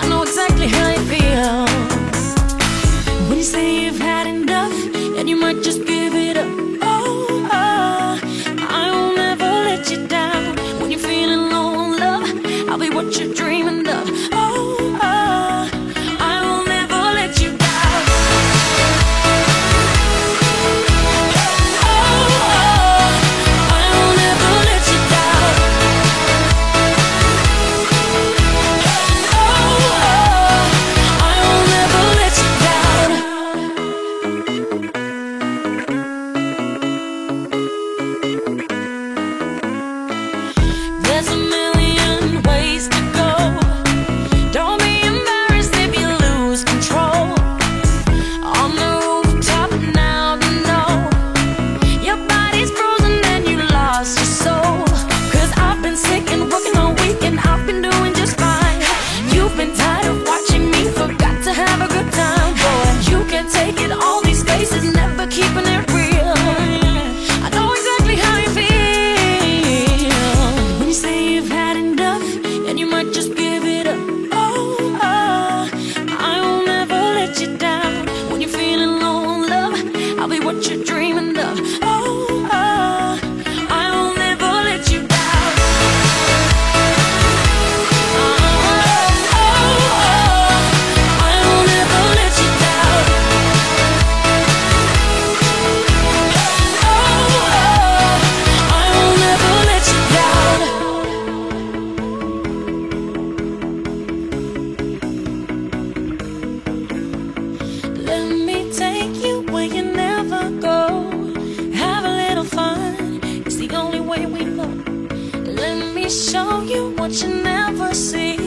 i know exactly how i feel Just way we look. Let me show you what you never see.